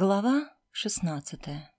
Глава шестнадцатая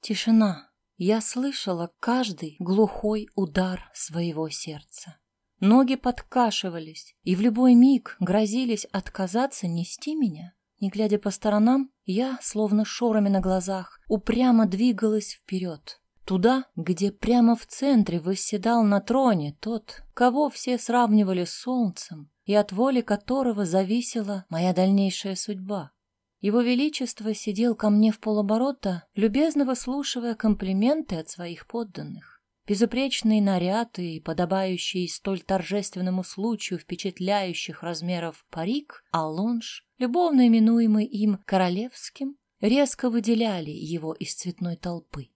Тишина. Я слышала каждый глухой удар своего сердца. Ноги подкашивались, и в любой миг грозились отказаться нести меня. Не глядя по сторонам, я, словно шорами на глазах, упрямо двигалась вперед. Туда, где прямо в центре восседал на троне тот, кого все сравнивали с солнцем, и от воли которого зависела моя дальнейшая судьба. Его Величество сидел ко мне в полоборота, любезно выслушивая комплименты от своих подданных. Безупречные наряды и подобающий столь торжественному случаю впечатляющих размеров парик, алонж, любовно именуемый им королевским, резко выделяли его из цветной толпы.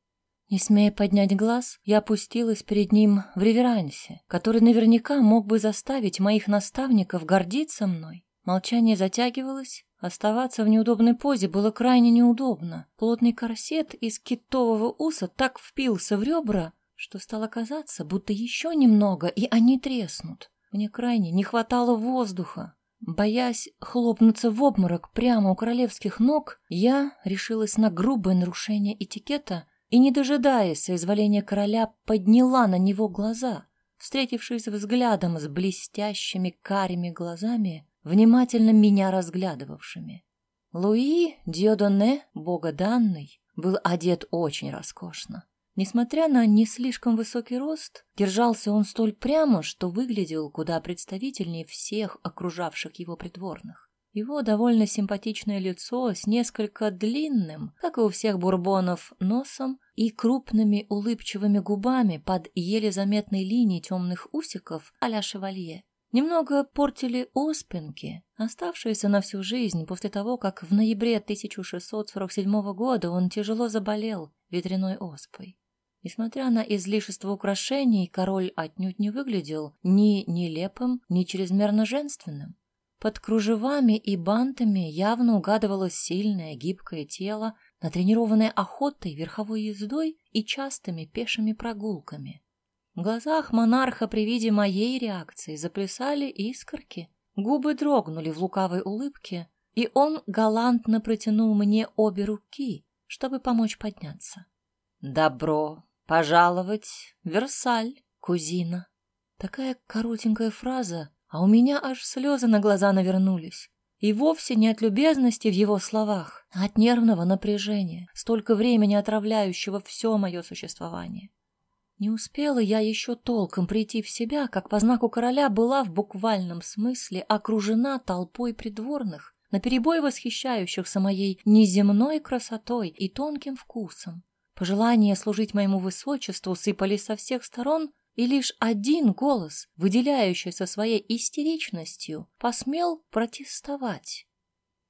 Не смея поднять глаз, я опустилась перед ним в реверансе, который наверняка мог бы заставить моих наставников гордиться мной. Молчание затягивалось, оставаться в неудобной позе было крайне неудобно. Плотный корсет из китового уса так впился в ребра, что стало казаться, будто еще немного, и они треснут. Мне крайне не хватало воздуха. Боясь хлопнуться в обморок прямо у королевских ног, я решилась на грубое нарушение этикета и, не дожидаясь соизволения короля, подняла на него глаза. Встретившись взглядом с блестящими карими глазами, внимательно меня разглядывавшими. Луи Диодоне, богоданный, был одет очень роскошно. Несмотря на не слишком высокий рост, держался он столь прямо, что выглядел куда представительнее всех окружавших его придворных. Его довольно симпатичное лицо с несколько длинным, как и у всех бурбонов, носом и крупными улыбчивыми губами под еле заметной линией темных усиков а-ля шевалье. Немного портили оспинки, оставшиеся на всю жизнь после того, как в ноябре 1647 года он тяжело заболел ветряной оспой. Несмотря на излишество украшений, король отнюдь не выглядел ни нелепым, ни чрезмерно женственным. Под кружевами и бантами явно угадывалось сильное гибкое тело, натренированное охотой, верховой ездой и частыми пешими прогулками. В глазах монарха при виде моей реакции заплясали искорки, губы дрогнули в лукавой улыбке, и он галантно протянул мне обе руки, чтобы помочь подняться. «Добро пожаловать Версаль, кузина!» Такая коротенькая фраза, а у меня аж слезы на глаза навернулись. И вовсе не от любезности в его словах, а от нервного напряжения, столько времени отравляющего все мое существование. Не успела я еще толком прийти в себя, как по знаку короля была в буквальном смысле окружена толпой придворных, наперебой восхищающихся моей неземной красотой и тонким вкусом. Пожелания служить моему высочеству сыпались со всех сторон, и лишь один голос, выделяющийся своей истеричностью, посмел протестовать.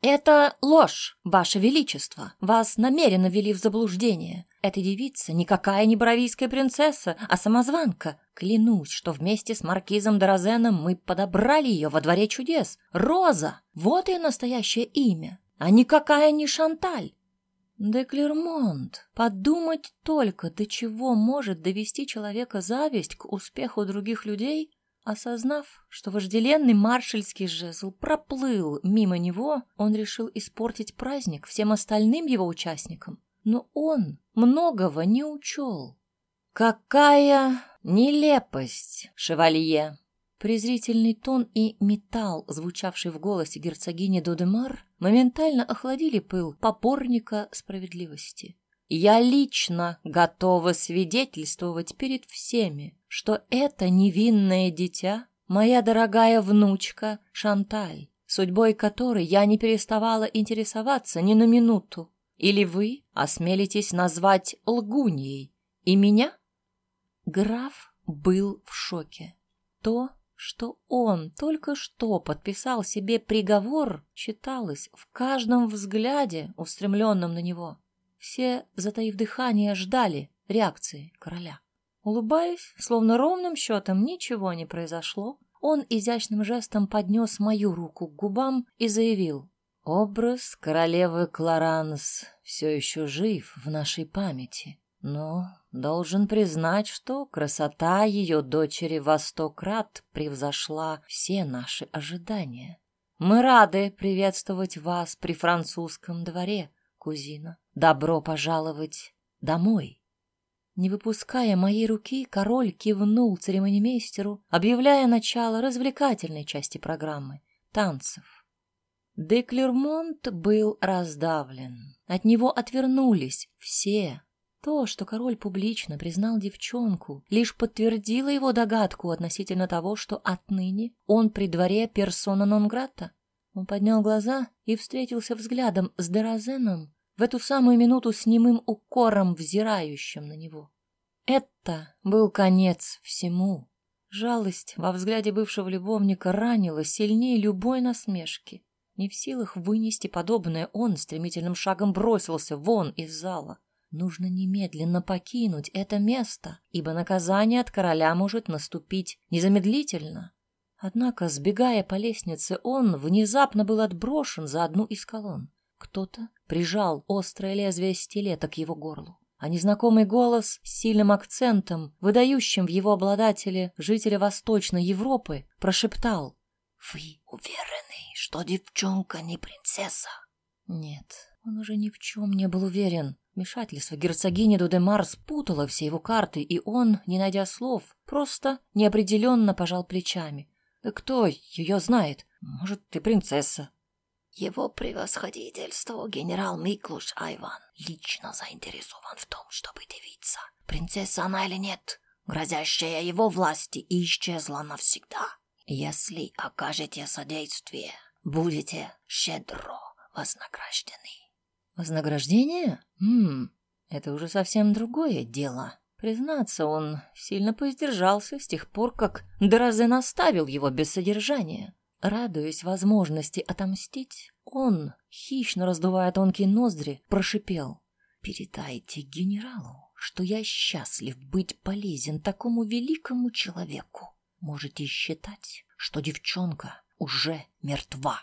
«Это ложь, Ваше Величество! Вас намеренно ввели в заблуждение. Эта девица никакая не боровийская принцесса, а самозванка. Клянусь, что вместе с маркизом Дорозеном мы подобрали ее во дворе чудес. Роза! Вот ее настоящее имя, а никакая не Шанталь. Де Клермонт, подумать только, до чего может довести человека зависть к успеху других людей, осознав, что вожделенный маршальский жезл проплыл мимо него, он решил испортить праздник всем остальным его участникам. Но он многого не учел. «Какая нелепость, шевалье!» Презрительный тон и металл, звучавший в голосе герцогини Додемар, моментально охладили пыл попорника справедливости. Я лично готова свидетельствовать перед всеми, что это невинное дитя, моя дорогая внучка Шанталь, судьбой которой я не переставала интересоваться ни на минуту. Или вы осмелитесь назвать лгуньей и меня? Граф был в шоке. То, что он только что подписал себе приговор, читалось в каждом взгляде, устремленном на него. Все, затаив дыхание, ждали реакции короля. Улыбаясь, словно ровным счетом ничего не произошло, он изящным жестом поднес мою руку к губам и заявил, «Образ королевы Кларанс все еще жив в нашей памяти, но должен признать, что красота ее дочери во сто крат превзошла все наши ожидания. Мы рады приветствовать вас при французском дворе, кузина. Добро пожаловать домой. Не выпуская моей руки, король кивнул церемонимейстеру, объявляя начало развлекательной части программы — танцев. Деклермонт был раздавлен. От него отвернулись все. То, что король публично признал девчонку, лишь подтвердило его догадку относительно того, что отныне он при дворе персона нон-грата. Он поднял глаза и встретился взглядом с Дерозеном, в эту самую минуту с немым укором, взирающим на него. Это был конец всему. Жалость во взгляде бывшего любовника ранила сильнее любой насмешки. Не в силах вынести подобное, он стремительным шагом бросился вон из зала. Нужно немедленно покинуть это место, ибо наказание от короля может наступить незамедлительно. Однако, сбегая по лестнице, он внезапно был отброшен за одну из колонн. Кто-то прижал острое лезвие стилета к его горлу, а незнакомый голос с сильным акцентом, выдающим в его обладателе жителя Восточной Европы, прошептал «Вы уверены, что девчонка не принцесса?» Нет, он уже ни в чем не был уверен. Вмешательство герцогини Дудемар спутало все его карты, и он, не найдя слов, просто неопределенно пожал плечами. «Да кто ее знает? Может, ты принцесса?» Его превосходительство генерал Миклуш Айван лично заинтересован в том, чтобы девица, принцесса она или нет, грозящая его власти, исчезла навсегда. Если окажете содействие, будете щедро вознаграждены. Вознаграждение? Хм, это уже совсем другое дело. Признаться, он сильно поиздержался с тех пор, как Дразен оставил его без содержания. Радуясь возможности отомстить, он, хищно раздувая тонкие ноздри, прошипел. «Передайте генералу, что я счастлив быть полезен такому великому человеку. Можете считать, что девчонка уже мертва».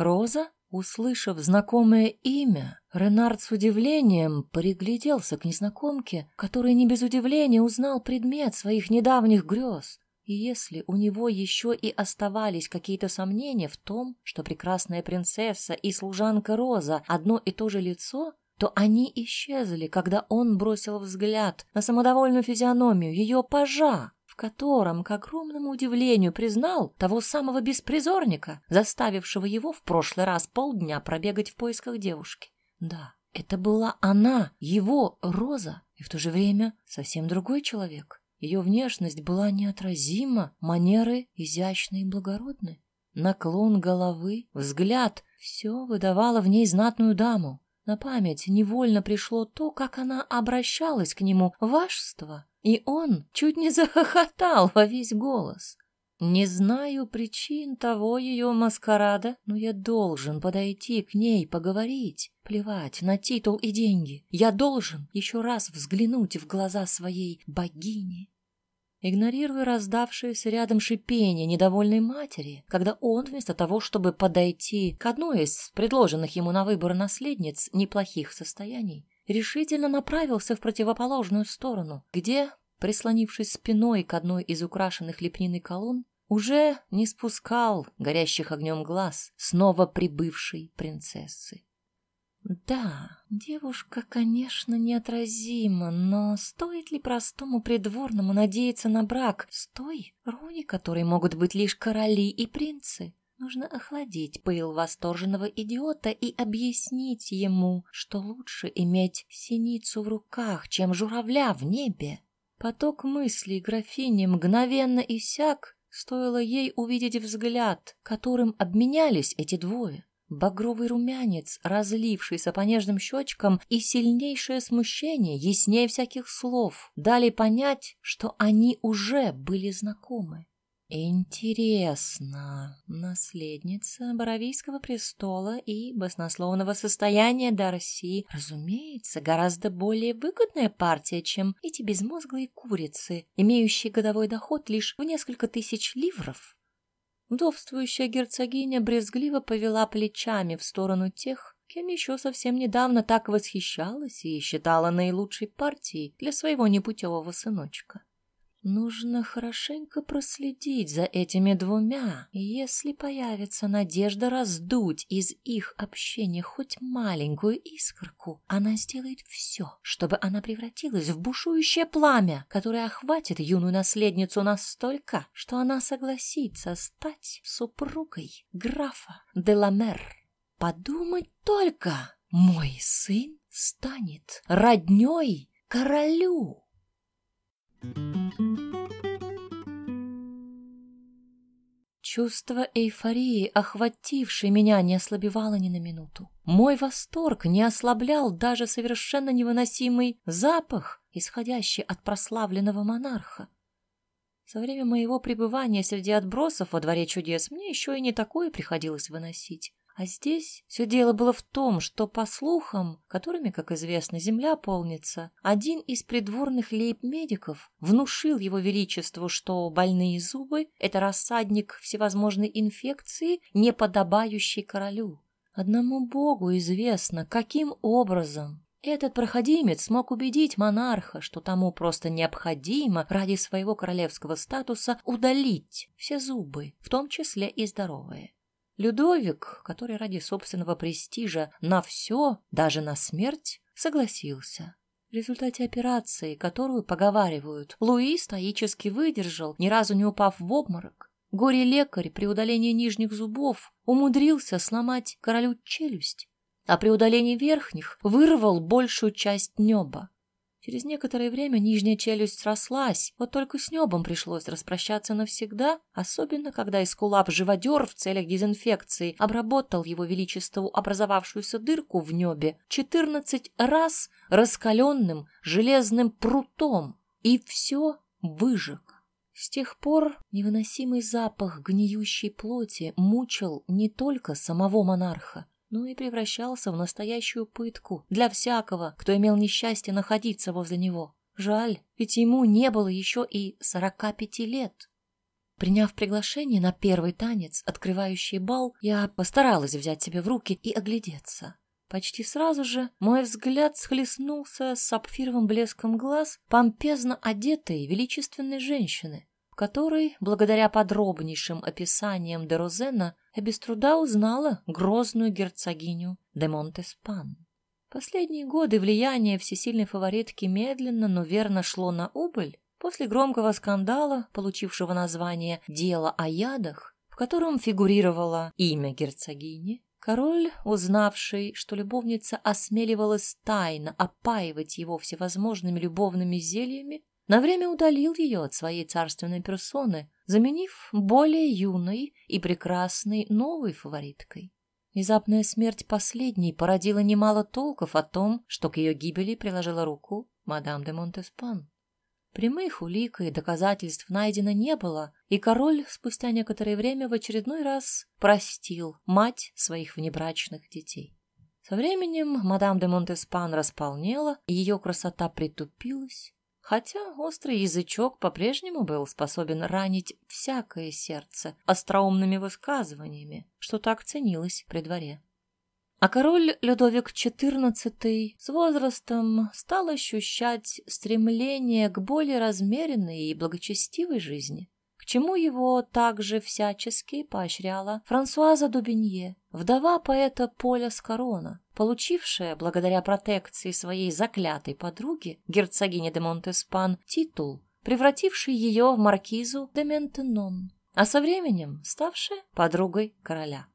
Роза Услышав знакомое имя, Ренард с удивлением пригляделся к незнакомке, который не без удивления узнал предмет своих недавних грез. И если у него еще и оставались какие-то сомнения в том, что прекрасная принцесса и служанка Роза одно и то же лицо, то они исчезли, когда он бросил взгляд на самодовольную физиономию ее пажа, котором, к огромному удивлению, признал того самого беспризорника, заставившего его в прошлый раз полдня пробегать в поисках девушки. Да, это была она, его Роза, и в то же время совсем другой человек. Ее внешность была неотразима, манеры изящны и благородны. Наклон головы, взгляд — все выдавало в ней знатную даму. На память невольно пришло то, как она обращалась к нему, вашество, и он чуть не захохотал во весь голос. Не знаю причин того ее маскарада, но я должен подойти к ней, поговорить. Плевать на титул и деньги. Я должен еще раз взглянуть в глаза своей богини. Игнорируя раздавшееся рядом шипение недовольной матери, когда он, вместо того, чтобы подойти к одной из предложенных ему на выбор наследниц неплохих состояний, решительно направился в противоположную сторону, где, прислонившись спиной к одной из украшенных лепниной колонн, уже не спускал горящих огнем глаз снова прибывшей принцессы. Да, девушка, конечно, неотразима, но стоит ли простому придворному надеяться на брак с той, роли которой могут быть лишь короли и принцы? Нужно охладить пыл восторженного идиота и объяснить ему, что лучше иметь синицу в руках, чем журавля в небе. Поток мыслей графини мгновенно иссяк, стоило ей увидеть взгляд, которым обменялись эти двое. Багровый румянец, разлившийся по нежным щечкам, и сильнейшее смущение, яснее всяких слов, дали понять, что они уже были знакомы. Интересно, наследница Боровийского престола и баснословного состояния Дарси, разумеется, гораздо более выгодная партия, чем эти безмозглые курицы, имеющие годовой доход лишь в несколько тысяч ливров. Вдовствующая герцогиня брезгливо повела плечами в сторону тех, кем еще совсем недавно так восхищалась и считала наилучшей партией для своего непутевого сыночка. Нужно хорошенько проследить за этими двумя, если появится надежда раздуть из их общения хоть маленькую искорку, она сделает все, чтобы она превратилась в бушующее пламя, которое охватит юную наследницу настолько, что она согласится стать супругой графа Деламер. Подумать только, мой сын станет родней королю. Чувство эйфории, охватившее меня, не ослабевало ни на минуту. Мой восторг не ослаблял даже совершенно невыносимый запах, исходящий от прославленного монарха. За время моего пребывания среди отбросов во дворе чудес мне еще и не такое приходилось выносить. А здесь все дело было в том, что, по слухам, которыми, как известно, земля полнится, один из придворных лейб-медиков внушил его величеству, что больные зубы — это рассадник всевозможной инфекции, не подобающей королю. Одному богу известно, каким образом этот проходимец смог убедить монарха, что тому просто необходимо ради своего королевского статуса удалить все зубы, в том числе и здоровые. Людовик, который ради собственного престижа на все, даже на смерть, согласился. В результате операции, которую поговаривают, Луи стоически выдержал, ни разу не упав в обморок. Горе-лекарь при удалении нижних зубов умудрился сломать королю челюсть, а при удалении верхних вырвал большую часть неба. Через некоторое время нижняя челюсть срослась, вот только с небом пришлось распрощаться навсегда, особенно когда эскулап-живодер в целях дезинфекции обработал его величеству образовавшуюся дырку в небе четырнадцать раз раскаленным железным прутом, и все выжег. С тех пор невыносимый запах гниющей плоти мучил не только самого монарха, но и превращался в настоящую пытку для всякого, кто имел несчастье находиться возле него. Жаль, ведь ему не было еще и сорока пяти лет. Приняв приглашение на первый танец, открывающий бал, я постаралась взять себя в руки и оглядеться. Почти сразу же мой взгляд схлестнулся с сапфировым блеском глаз помпезно одетой величественной женщины, которой, благодаря подробнейшим описаниям де Я без труда узнала грозную герцогиню де Монтеспан. Последние годы влияние всесильной фаворитки медленно, но верно шло на убыль после громкого скандала, получившего название «Дело о ядах», в котором фигурировало имя герцогини. Король, узнавший, что любовница осмеливалась тайно опаивать его всевозможными любовными зельями, на время удалил ее от своей царственной персоны, заменив более юной и прекрасной новой фавориткой. Внезапная смерть последней породила немало толков о том, что к ее гибели приложила руку мадам де Монтеспан. Прямых улик и доказательств найдено не было, и король спустя некоторое время в очередной раз простил мать своих внебрачных детей. Со временем мадам де Монтеспан располнела, и ее красота притупилась, хотя острый язычок по-прежнему был способен ранить всякое сердце остроумными высказываниями, что так ценилось при дворе. А король Людовик XIV с возрастом стал ощущать стремление к более размеренной и благочестивой жизни чему его также всячески поощряла Франсуаза Дубинье, вдова поэта Поля Скорона, получившая, благодаря протекции своей заклятой подруги, герцогини де Монтеспан, титул, превративший ее в маркизу де Ментенон, а со временем ставшая подругой короля.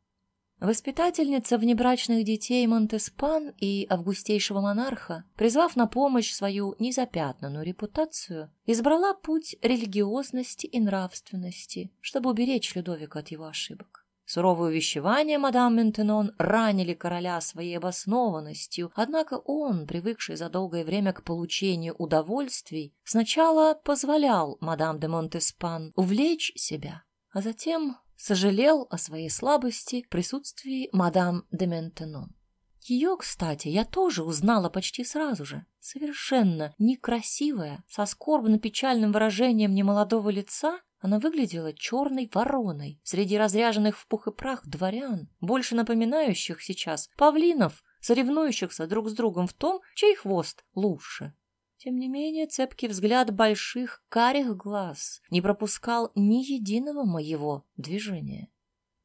Воспитательница внебрачных детей Монтеспан и августейшего монарха, призвав на помощь свою незапятнанную репутацию, избрала путь религиозности и нравственности, чтобы уберечь Людовика от его ошибок. Суровые увещевания мадам Ментенон ранили короля своей обоснованностью, однако он, привыкший за долгое время к получению удовольствий, сначала позволял мадам де Монтеспан увлечь себя, а затем сожалел о своей слабости в присутствии мадам де Ментенон. Ее, кстати, я тоже узнала почти сразу же. Совершенно некрасивая, со скорбно-печальным выражением немолодого лица, Она выглядела черной вороной среди разряженных в пух и прах дворян, больше напоминающих сейчас павлинов, соревнующихся друг с другом в том, чей хвост лучше. Тем не менее, цепкий взгляд больших карих глаз не пропускал ни единого моего движения.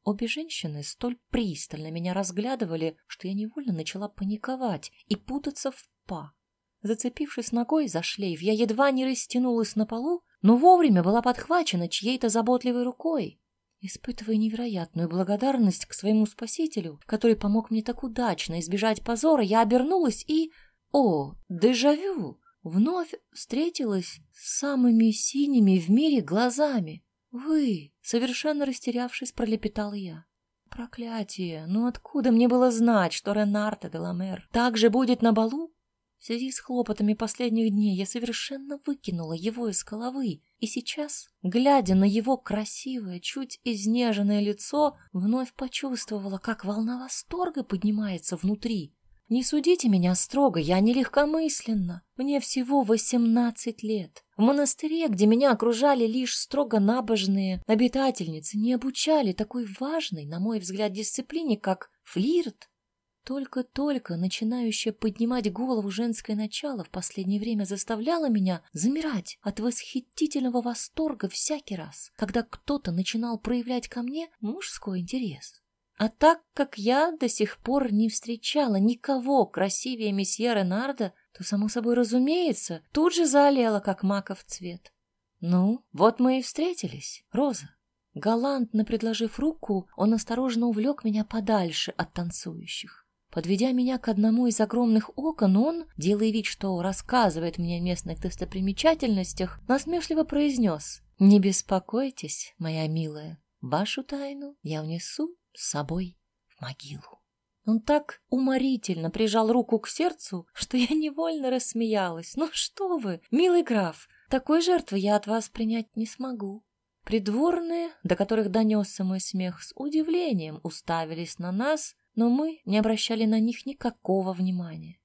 Обе женщины столь пристально меня разглядывали, что я невольно начала паниковать и путаться в па. Зацепившись ногой за шлейф, я едва не растянулась на полу, но вовремя была подхвачена чьей-то заботливой рукой. Испытывая невероятную благодарность к своему спасителю, который помог мне так удачно избежать позора, я обернулась и... О, дежавю! Вновь встретилась с самыми синими в мире глазами. «Вы!» — совершенно растерявшись, пролепетала я. «Проклятие! Ну откуда мне было знать, что Ренарто де Ламер также будет на балу?» В связи с хлопотами последних дней я совершенно выкинула его из головы, и сейчас, глядя на его красивое, чуть изнеженное лицо, вновь почувствовала, как волна восторга поднимается внутри. Не судите меня строго, я не легкомысленно. Мне всего восемнадцать лет. В монастыре, где меня окружали лишь строго набожные обитательницы, не обучали такой важной, на мой взгляд, дисциплине, как флирт. Только-только начинающее поднимать голову женское начало в последнее время заставляло меня замирать от восхитительного восторга всякий раз, когда кто-то начинал проявлять ко мне мужской интерес. А так как я до сих пор не встречала никого красивее месье Ренарда, то, само собой разумеется, тут же заолела, как маков цвет. Ну, вот мы и встретились, Роза. Галантно предложив руку, он осторожно увлек меня подальше от танцующих. Подведя меня к одному из огромных окон, он, делая вид, что рассказывает мне о местных достопримечательностях, насмешливо произнес «Не беспокойтесь, моя милая, вашу тайну я внесу с собой в могилу. Он так уморительно прижал руку к сердцу, что я невольно рассмеялась. «Ну что вы, милый граф, такой жертвы я от вас принять не смогу». Придворные, до которых донесся мой смех, с удивлением уставились на нас, но мы не обращали на них никакого внимания.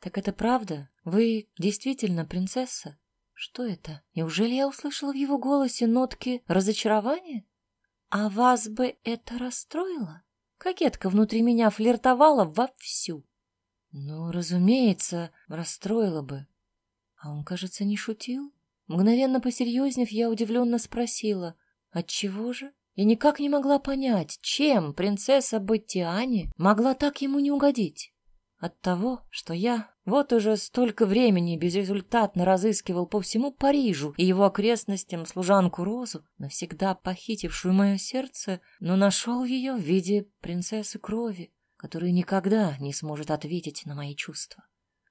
«Так это правда? Вы действительно принцесса? Что это? Неужели я услышала в его голосе нотки разочарования?» А вас бы это расстроило? Кокетка внутри меня флиртовала вовсю. Ну, разумеется, расстроило бы. А он, кажется, не шутил. Мгновенно посерьезнев, я удивленно спросила, отчего же? Я никак не могла понять, чем принцесса Баттиани могла так ему не угодить. От того, что я вот уже столько времени безрезультатно разыскивал по всему Парижу и его окрестностям служанку Розу, навсегда похитившую мое сердце, но нашел ее в виде принцессы крови, которая никогда не сможет ответить на мои чувства.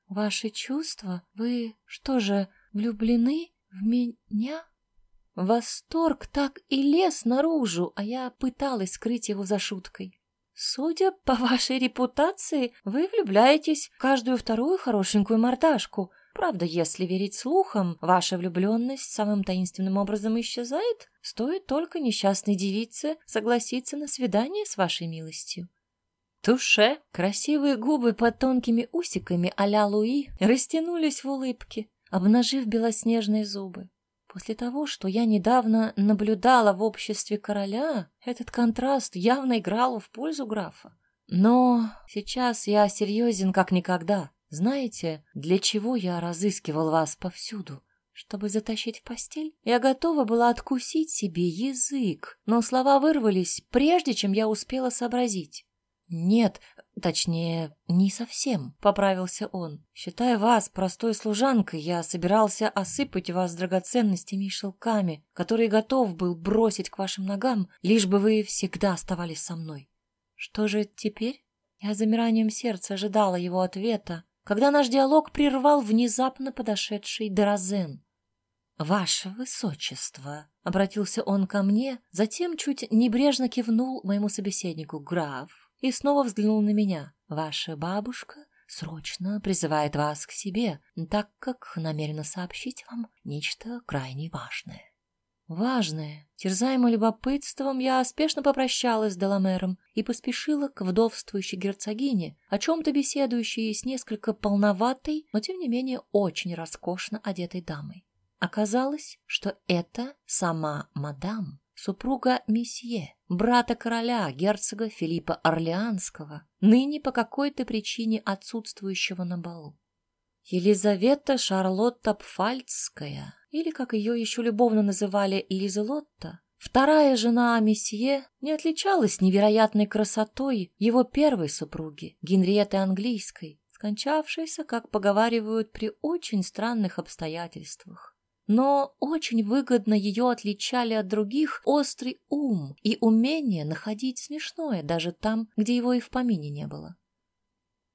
Ваши чувства? Вы что же, влюблены в меня? Восторг так и лез наружу, а я пыталась скрыть его за шуткой. Судя по вашей репутации, вы влюбляетесь в каждую вторую хорошенькую мордашку. Правда, если верить слухам, ваша влюбленность самым таинственным образом исчезает, стоит только несчастной девице согласиться на свидание с вашей милостью. Туше, красивые губы под тонкими усиками а-ля Луи растянулись в улыбке, обнажив белоснежные зубы. После того, что я недавно наблюдала в обществе короля, этот контраст явно играл в пользу графа. Но сейчас я серьезен как никогда. Знаете, для чего я разыскивал вас повсюду? Чтобы затащить в постель? Я готова была откусить себе язык, но слова вырвались, прежде чем я успела сообразить. Нет, точнее, не совсем, поправился он. Считая вас простой служанкой, я собирался осыпать вас драгоценностями и шелками, которые готов был бросить к вашим ногам, лишь бы вы всегда оставались со мной. Что же теперь? Я замиранием сердца ожидала его ответа, когда наш диалог прервал внезапно подошедший Дорозен. «Ваше высочество!» — обратился он ко мне, затем чуть небрежно кивнул моему собеседнику. «Граф, и снова взглянул на меня. «Ваша бабушка срочно призывает вас к себе, так как намерена сообщить вам нечто крайне важное». Важное, терзаемое любопытством, я спешно попрощалась с Деламером и поспешила к вдовствующей герцогине, о чем-то беседующей с несколько полноватой, но тем не менее очень роскошно одетой дамой. Оказалось, что это сама мадам, супруга месье, брата короля, герцога Филиппа Орлеанского, ныне по какой-то причине отсутствующего на балу. Елизавета Шарлотта Пфальцская, или, как ее еще любовно называли, Лизелотта, вторая жена месье, не отличалась невероятной красотой его первой супруги, Генриеты Английской, скончавшейся, как поговаривают, при очень странных обстоятельствах. Но очень выгодно ее отличали от других острый ум и умение находить смешное даже там, где его и в помине не было.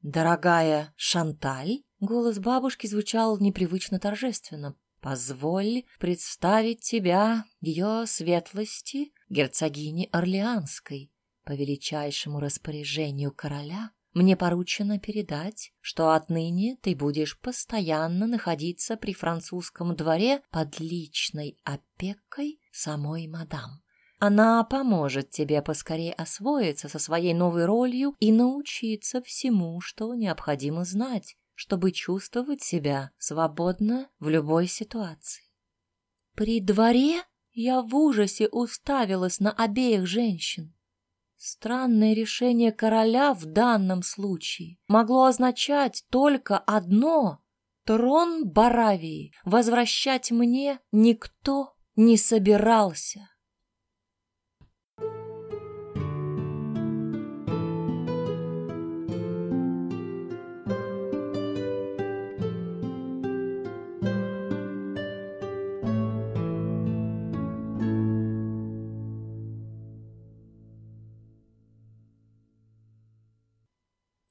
«Дорогая Шанталь», голос бабушки звучал непривычно торжественно, «позволь представить тебя ее светлости, герцогини Орлеанской, по величайшему распоряжению короля мне поручено передать, что отныне ты будешь постоянно находиться при французском дворе под личной опекой самой мадам. Она поможет тебе поскорее освоиться со своей новой ролью и научиться всему, что необходимо знать, чтобы чувствовать себя свободно в любой ситуации. При дворе я в ужасе уставилась на обеих женщин. Странное решение короля в данном случае могло означать только одно — трон Баравии возвращать мне никто не собирался.